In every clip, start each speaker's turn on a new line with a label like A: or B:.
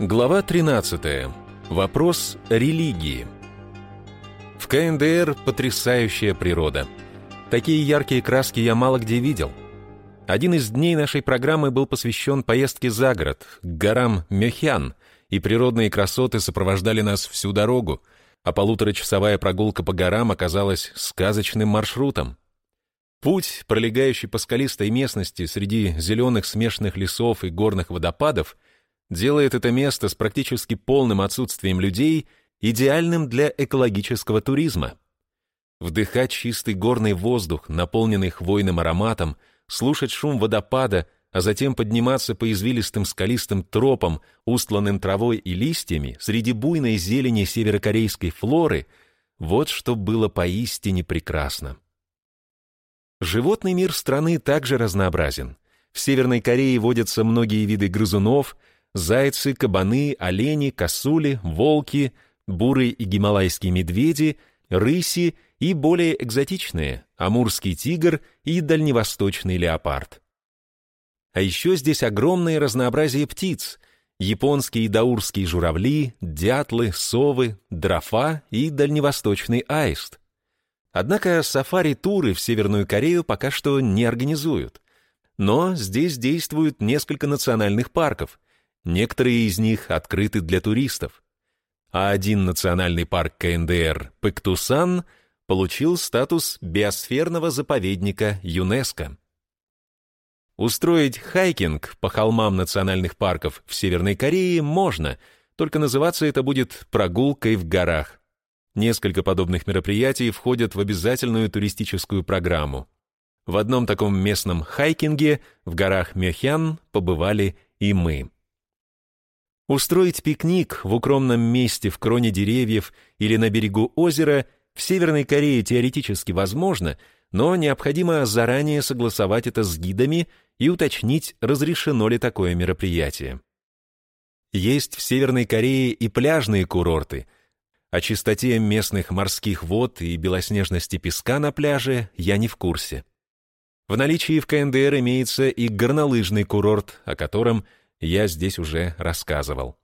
A: Глава 13. Вопрос религии. В КНДР потрясающая природа. Такие яркие краски я мало где видел. Один из дней нашей программы был посвящен поездке за город, к горам Мехян, и природные красоты сопровождали нас всю дорогу, а полуторачасовая прогулка по горам оказалась сказочным маршрутом. Путь, пролегающий по скалистой местности среди зеленых смешанных лесов и горных водопадов — делает это место с практически полным отсутствием людей идеальным для экологического туризма. Вдыхать чистый горный воздух, наполненный хвойным ароматом, слушать шум водопада, а затем подниматься по извилистым скалистым тропам, устланным травой и листьями, среди буйной зелени северокорейской флоры, вот что было поистине прекрасно. Животный мир страны также разнообразен. В Северной Корее водятся многие виды грызунов – зайцы, кабаны, олени, косули, волки, бурые и гималайские медведи, рыси и более экзотичные – амурский тигр и дальневосточный леопард. А еще здесь огромное разнообразие птиц – японские и даурские журавли, дятлы, совы, дрофа и дальневосточный аист. Однако сафари-туры в Северную Корею пока что не организуют. Но здесь действуют несколько национальных парков – Некоторые из них открыты для туристов. А один национальный парк КНДР Пыктусан получил статус биосферного заповедника ЮНЕСКО. Устроить хайкинг по холмам национальных парков в Северной Корее можно, только называться это будет прогулкой в горах. Несколько подобных мероприятий входят в обязательную туристическую программу. В одном таком местном хайкинге в горах Мехян побывали и мы. Устроить пикник в укромном месте в кроне деревьев или на берегу озера в Северной Корее теоретически возможно, но необходимо заранее согласовать это с гидами и уточнить, разрешено ли такое мероприятие. Есть в Северной Корее и пляжные курорты. О чистоте местных морских вод и белоснежности песка на пляже я не в курсе. В наличии в КНДР имеется и горнолыжный курорт, о котором – я здесь уже рассказывал.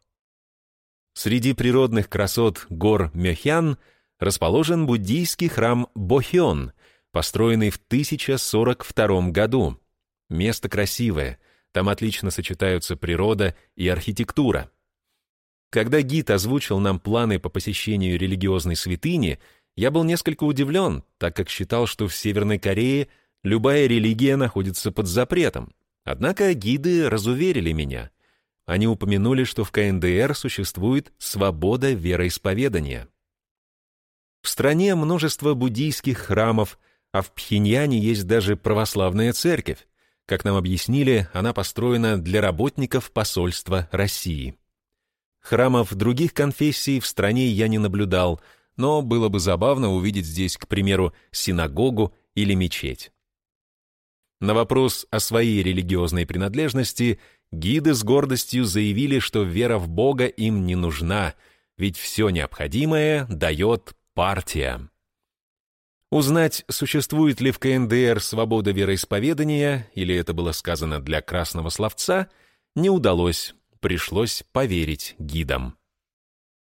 A: Среди природных красот гор Мёхян расположен буддийский храм Бохён, построенный в 1042 году. Место красивое, там отлично сочетаются природа и архитектура. Когда гид озвучил нам планы по посещению религиозной святыни, я был несколько удивлен, так как считал, что в Северной Корее любая религия находится под запретом, Однако гиды разуверили меня. Они упомянули, что в КНДР существует свобода вероисповедания. В стране множество буддийских храмов, а в Пхеньяне есть даже православная церковь. Как нам объяснили, она построена для работников посольства России. Храмов других конфессий в стране я не наблюдал, но было бы забавно увидеть здесь, к примеру, синагогу или мечеть. На вопрос о своей религиозной принадлежности гиды с гордостью заявили, что вера в Бога им не нужна, ведь все необходимое дает партия. Узнать, существует ли в КНДР свобода вероисповедания, или это было сказано для красного словца, не удалось, пришлось поверить гидам.